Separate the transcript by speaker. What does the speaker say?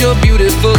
Speaker 1: you're beautiful